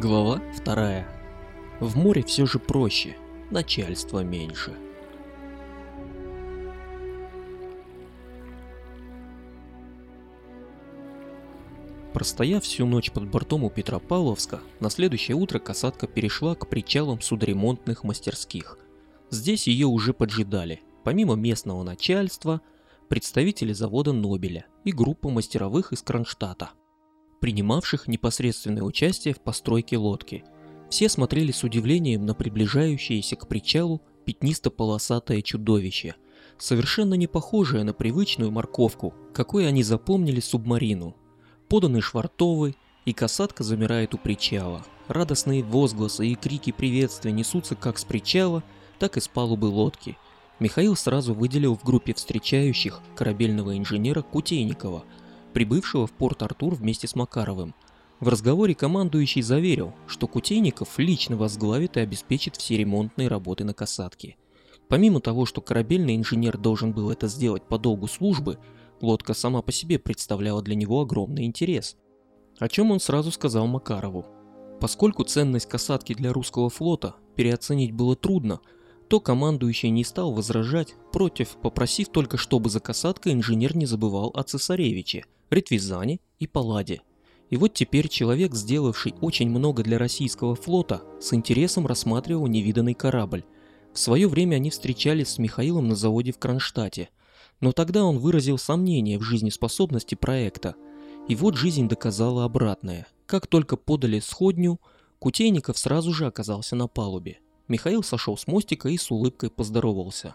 Глава вторая. В море все же проще, начальства меньше. Простояв всю ночь под бортом у Петропавловска, на следующее утро касатка перешла к причалам судоремонтных мастерских. Здесь ее уже поджидали, помимо местного начальства, представители завода Нобеля и группа мастеровых из Кронштадта принимавших непосредственное участие в постройке лодки. Все смотрели с удивлением на приближающееся к причалу пятнисто-полосатое чудовище, совершенно не похожее на привычную морковку, какой они запомнили субмарину. Поданы швартовы, и касатка замирает у причала. Радостные возгласы и крики приветствия несутся как с причала, так и с палубы лодки. Михаил сразу выделил в группе встречающих корабельного инженера Кутейникова – прибывшего в Порт-Артур вместе с Макаровым. В разговоре командующий заверил, что Кутейников лично возглавит и обеспечит все ремонтные работы на касатке. Помимо того, что корабельный инженер должен был это сделать по долгу службы, лодка сама по себе представляла для него огромный интерес. О чем он сразу сказал Макарову. Поскольку ценность касатки для русского флота переоценить было трудно, то командующий не стал возражать против, попросив только, чтобы за касаткой инженер не забывал о цесаревиче – Ритвизане и Палладе. И вот теперь человек, сделавший очень много для российского флота, с интересом рассматривал невиданный корабль. В свое время они встречались с Михаилом на заводе в Кронштадте, но тогда он выразил сомнение в жизнеспособности проекта. И вот жизнь доказала обратное. Как только подали сходню, Кутейников сразу же оказался на палубе. Михаил сошел с мостика и с улыбкой поздоровался.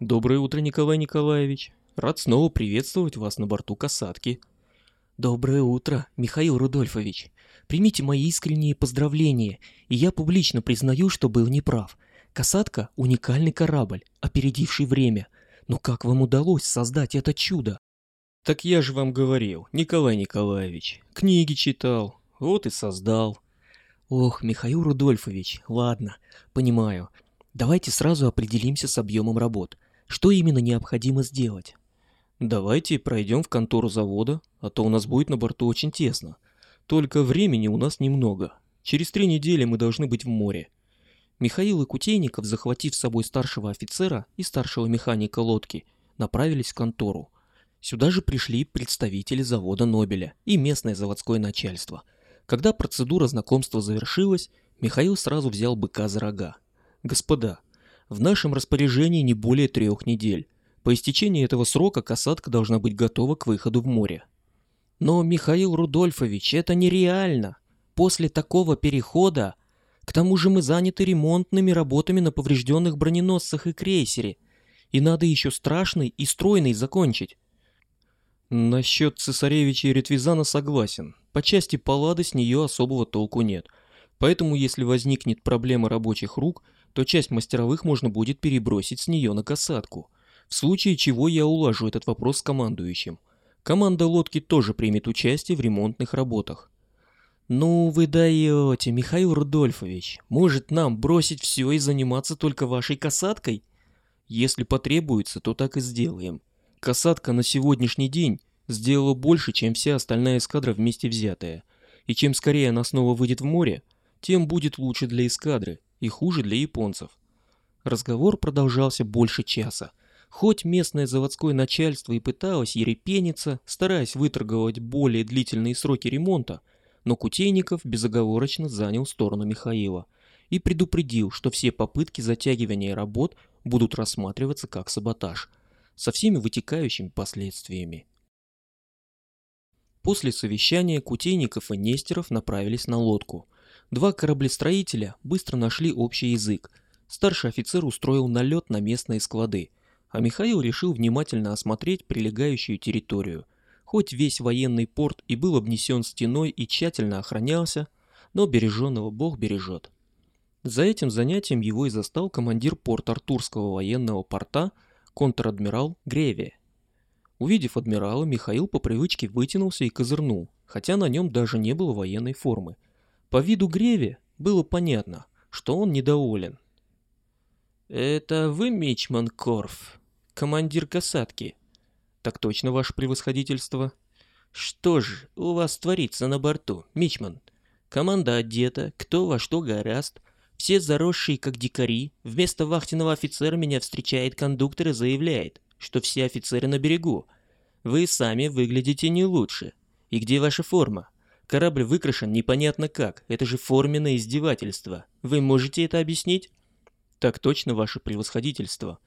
«Доброе утро, Николай Николаевич. Рад снова приветствовать вас на борту касатки. Доброе утро, Михаил Рудольфович. Примите мои искренние поздравления, и я публично признаю, что был неправ. Касатка – уникальный корабль, опередивший время. Но как вам удалось создать это чудо? Так я же вам говорил, Николай Николаевич. Книги читал, вот и создал. Ох, Михаил Рудольфович, ладно, понимаю. Давайте сразу определимся с объемом работ. Что именно необходимо сделать? Давайте пройдем в контору завода, а то у нас будет на борту очень тесно. Только времени у нас немного. Через три недели мы должны быть в море. Михаил и Кутейников, захватив с собой старшего офицера и старшего механика лодки, направились в контору. Сюда же пришли представители завода Нобеля и местное заводское начальство. Когда процедура знакомства завершилась, Михаил сразу взял быка за рога. «Господа, в нашем распоряжении не более трех недель. По истечении этого срока касатка должна быть готова к выходу в море. Но, Михаил Рудольфович, это нереально. После такого перехода... К тому же мы заняты ремонтными работами на поврежденных броненосцах и крейсере. И надо еще страшный и стройный закончить. Насчет цесаревича и Ретвизана согласен. По части паллады с нее особого толку нет. Поэтому если возникнет проблема рабочих рук, то часть мастеровых можно будет перебросить с нее на касатку в случае чего я улажу этот вопрос с командующим. Команда лодки тоже примет участие в ремонтных работах. «Ну вы даете, Михаил Рудольфович. Может нам бросить все и заниматься только вашей касаткой?» «Если потребуется, то так и сделаем. Касатка на сегодняшний день сделала больше, чем вся остальная эскадра вместе взятая. И чем скорее она снова выйдет в море, тем будет лучше для эскадры и хуже для японцев». Разговор продолжался больше часа. Хоть местное заводское начальство и пыталось ерепениться, стараясь выторговать более длительные сроки ремонта, но Кутейников безоговорочно занял сторону Михаила и предупредил, что все попытки затягивания работ будут рассматриваться как саботаж, со всеми вытекающими последствиями. После совещания Кутейников и Нестеров направились на лодку. Два кораблестроителя быстро нашли общий язык. Старший офицер устроил налет на местные склады, а Михаил решил внимательно осмотреть прилегающую территорию. Хоть весь военный порт и был обнесен стеной и тщательно охранялся, но береженного Бог бережет. За этим занятием его и застал командир порт-артурского военного порта контр-адмирал Гревия. Увидев адмирала, Михаил по привычке вытянулся и козырнул, хотя на нем даже не было военной формы. По виду Гревия было понятно, что он недоволен. «Это вы, Мичман Корф?» командир касатки. Так точно, ваше превосходительство. Что же у вас творится на борту, Мичман? Команда одета, кто во что гораст. Все заросшие, как дикари. Вместо вахтенного офицера меня встречает кондуктор и заявляет, что все офицеры на берегу. Вы сами выглядите не лучше. И где ваша форма? Корабль выкрашен непонятно как. Это же форменное издевательство. Вы можете это объяснить? Так точно, ваше превосходительство.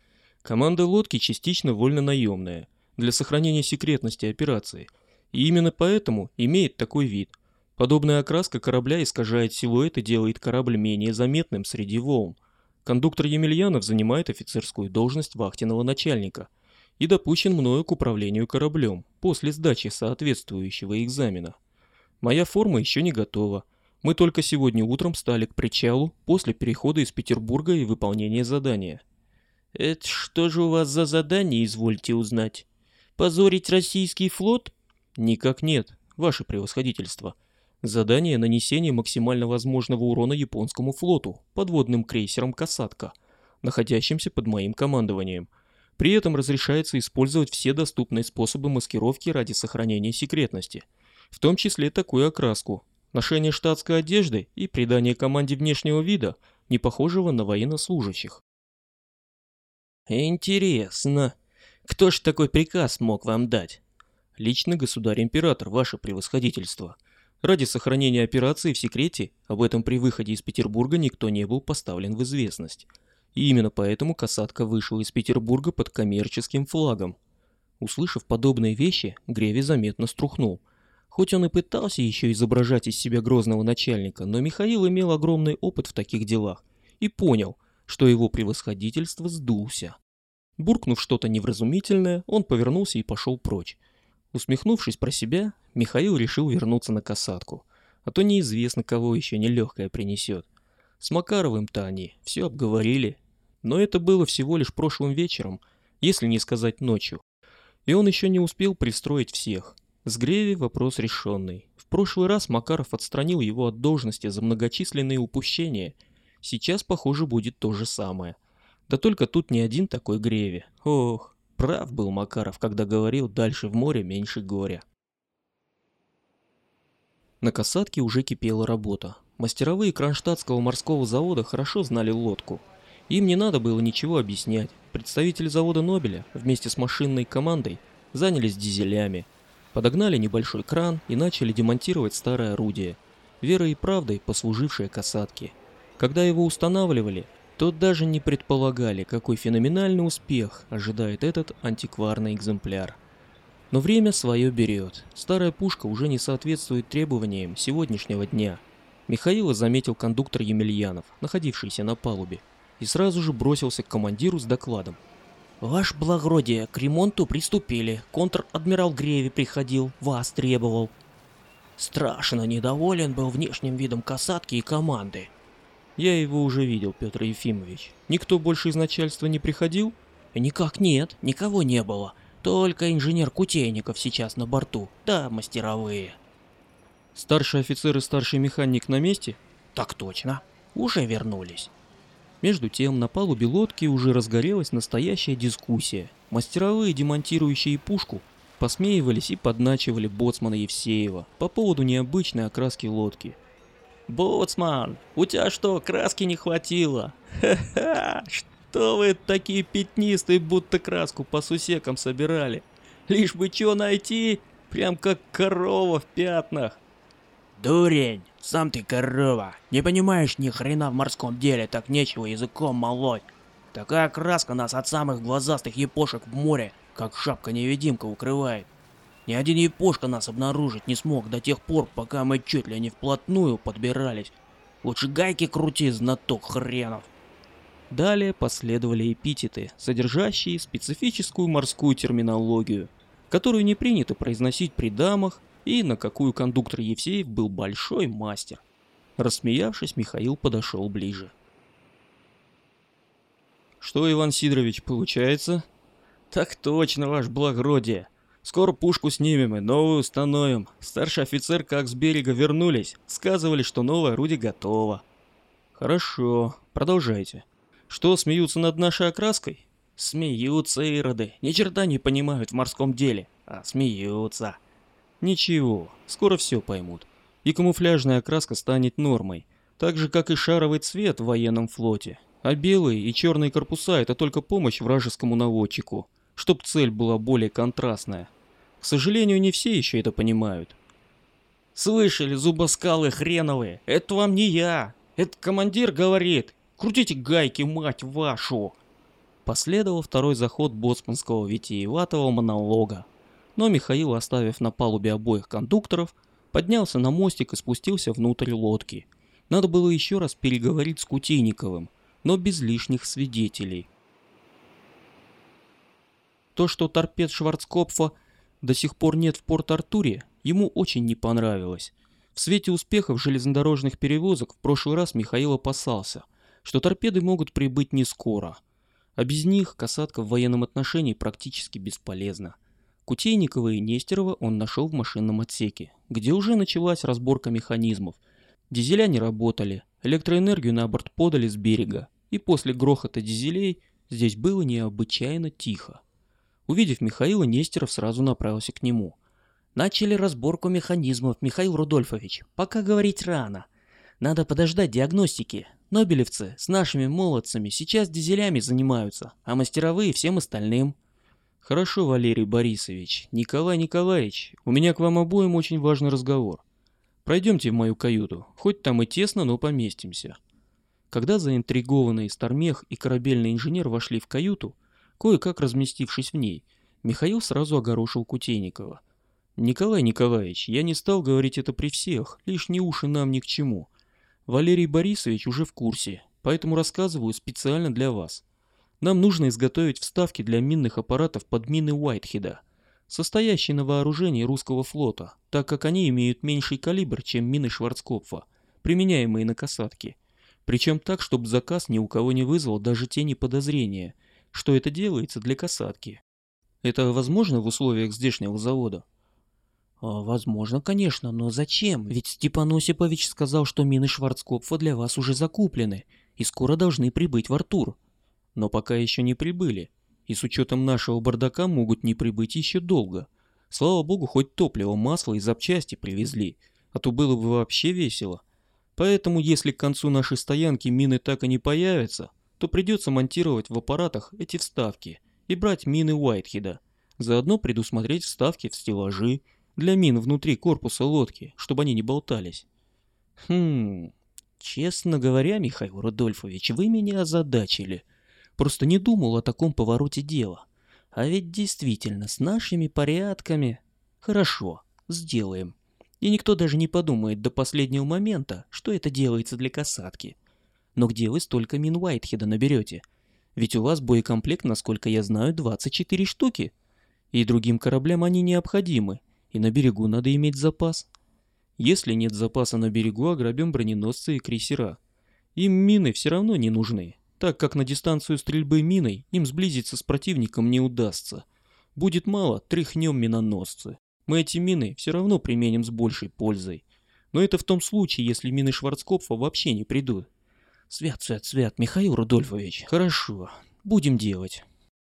Команда лодки частично вольно-наемная, для сохранения секретности операции. И именно поэтому имеет такой вид. Подобная окраска корабля искажает силуэт и делает корабль менее заметным среди волн. Кондуктор Емельянов занимает офицерскую должность вахтенного начальника и допущен мною к управлению кораблем после сдачи соответствующего экзамена. Моя форма еще не готова. Мы только сегодня утром стали к причалу после перехода из Петербурга и выполнения задания. Это что же у вас за задание, извольте узнать? Позорить российский флот? Никак нет, ваше превосходительство. Задание нанесения максимально возможного урона японскому флоту, подводным крейсером «Касатка», находящимся под моим командованием. При этом разрешается использовать все доступные способы маскировки ради сохранения секретности, в том числе такую окраску, ношение штатской одежды и придание команде внешнего вида, не похожего на военнослужащих. Интересно, кто ж такой приказ мог вам дать? Лично государь-император, ваше превосходительство. Ради сохранения операции в секрете об этом при выходе из Петербурга никто не был поставлен в известность. И именно поэтому касатка вышел из Петербурга под коммерческим флагом. Услышав подобные вещи, Греви заметно струхнул. Хоть он и пытался еще изображать из себя грозного начальника, но Михаил имел огромный опыт в таких делах и понял, что его превосходительство сдулся. Буркнув что-то невразумительное, он повернулся и пошел прочь. Усмехнувшись про себя, Михаил решил вернуться на касатку, а то неизвестно, кого еще нелегкое принесет. С Макаровым-то они все обговорили, но это было всего лишь прошлым вечером, если не сказать ночью. И он еще не успел пристроить всех. С Греви вопрос решенный. В прошлый раз Макаров отстранил его от должности за многочисленные упущения. Сейчас, похоже, будет то же самое. Да только тут не один такой Греви. Ох, прав был Макаров, когда говорил «дальше в море меньше горя». На касатке уже кипела работа. Мастеровые Кронштадтского морского завода хорошо знали лодку. Им не надо было ничего объяснять. Представители завода Нобеля вместе с машинной командой занялись дизелями – Подогнали небольшой кран и начали демонтировать старое орудие, верой и правдой послужившее касатке. Когда его устанавливали, то даже не предполагали, какой феноменальный успех ожидает этот антикварный экземпляр. Но время свое берет. Старая пушка уже не соответствует требованиям сегодняшнего дня. Михаила заметил кондуктор Емельянов, находившийся на палубе, и сразу же бросился к командиру с докладом. «Ваше благородие, к ремонту приступили. Контр-адмирал Греви приходил, вас требовал». Страшно недоволен был внешним видом касатки и команды. Я его уже видел, Петр Ефимович. Никто больше из начальства не приходил? Никак нет, никого не было. Только инженер Кутейников сейчас на борту, да мастеровые. Старший офицер и старший механик на месте? Так точно, уже вернулись. Между тем, на палубе лодки уже разгорелась настоящая дискуссия. Мастеровые, демонтирующие пушку, посмеивались и подначивали боцмана Евсеева по поводу необычной окраски лодки. «Боцман, у тебя что, краски не хватило? Ха-ха, что вы такие пятнистые, будто краску по сусекам собирали? Лишь бы чего найти, прям как корова в пятнах». «Дурень, сам ты корова. Не понимаешь ни хрена в морском деле, так нечего языком молоть. Такая краска нас от самых глазастых епошек в море, как шапка-невидимка укрывает. Ни один епошка нас обнаружить не смог до тех пор, пока мы чуть ли не вплотную подбирались. Лучше гайки крути, знаток хренов. Далее последовали эпитеты, содержащие специфическую морскую терминологию, которую не принято произносить при дамах и на какую кондуктор Евсеев был большой мастер. Рассмеявшись, Михаил подошел ближе. «Что, Иван Сидорович, получается?» «Так точно, ваш благородие. Скоро пушку снимем и новую установим. Старший офицер как с берега вернулись, сказывали, что новое орудие готово». «Хорошо, продолжайте. Что, смеются над нашей окраской?» «Смеются, ироды. Ни черта не понимают в морском деле, а смеются». Ничего, скоро все поймут. и камуфляжная окраска станет нормой, так же как и шаровый цвет в военном флоте. А белые и черные корпуса – это только помощь вражескому наводчику, чтоб цель была более контрастная. К сожалению, не все еще это понимают. «Слышали, зубоскалы хреновые? Это вам не я! Это командир говорит! Крутите гайки, мать вашу!» Последовал второй заход боцманского витиеватого монолога. Но Михаил, оставив на палубе обоих кондукторов, поднялся на мостик и спустился внутрь лодки. Надо было еще раз переговорить с Кутейниковым, но без лишних свидетелей. То, что торпед Шварцкопфа до сих пор нет в Порт-Артуре, ему очень не понравилось. В свете успехов железнодорожных перевозок в прошлый раз Михаил опасался, что торпеды могут прибыть не скоро, а без них касатка в военном отношении практически бесполезна. Кутейникова и Нестерова он нашел в машинном отсеке, где уже началась разборка механизмов. Дизеля не работали, электроэнергию на борт подали с берега, и после грохота дизелей здесь было необычайно тихо. Увидев Михаила, Нестеров сразу направился к нему. «Начали разборку механизмов, Михаил Рудольфович. Пока говорить рано. Надо подождать диагностики. Нобелевцы с нашими молодцами сейчас дизелями занимаются, а мастеровые всем остальным». «Хорошо, Валерий Борисович. Николай Николаевич, у меня к вам обоим очень важный разговор. Пройдемте в мою каюту. Хоть там и тесно, но поместимся». Когда заинтригованный Стармех и корабельный инженер вошли в каюту, кое-как разместившись в ней, Михаил сразу огорошил Кутейникова. «Николай Николаевич, я не стал говорить это при всех, лишние уши нам ни к чему. Валерий Борисович уже в курсе, поэтому рассказываю специально для вас. Нам нужно изготовить вставки для минных аппаратов под мины Уайтхеда, состоящие на вооружении русского флота, так как они имеют меньший калибр, чем мины Шварцкопфа, применяемые на касатке. Причем так, чтобы заказ ни у кого не вызвал даже тени подозрения – что это делается для касатки. Это возможно в условиях здешнего завода? А, возможно, конечно, но зачем? Ведь Степан Осипович сказал, что мины Шварцкопфа для вас уже закуплены и скоро должны прибыть в Артур. Но пока еще не прибыли, и с учетом нашего бардака могут не прибыть еще долго. Слава богу, хоть топливо, масло и запчасти привезли, а то было бы вообще весело. Поэтому, если к концу нашей стоянки мины так и не появятся, то придется монтировать в аппаратах эти вставки и брать мины Уайтхеда. Заодно предусмотреть вставки в стеллажи для мин внутри корпуса лодки, чтобы они не болтались. Хм, честно говоря, Михаил Рудольфович, вы меня озадачили. Просто не думал о таком повороте дела. А ведь действительно, с нашими порядками... Хорошо, сделаем. И никто даже не подумает до последнего момента, что это делается для касатки. Но где вы столько мин Уайтхеда наберете? Ведь у вас боекомплект, насколько я знаю, 24 штуки. И другим кораблям они необходимы, и на берегу надо иметь запас. Если нет запаса на берегу, ограбим броненосцы и крейсера. Им мины все равно не нужны, так как на дистанцию стрельбы миной им сблизиться с противником не удастся. Будет мало, тряхнем миноносцы. Мы эти мины все равно применим с большей пользой. Но это в том случае, если мины Шварцкопфа вообще не придут. Свят, свят, свят, Михаил Рудольфович. Хорошо, будем делать.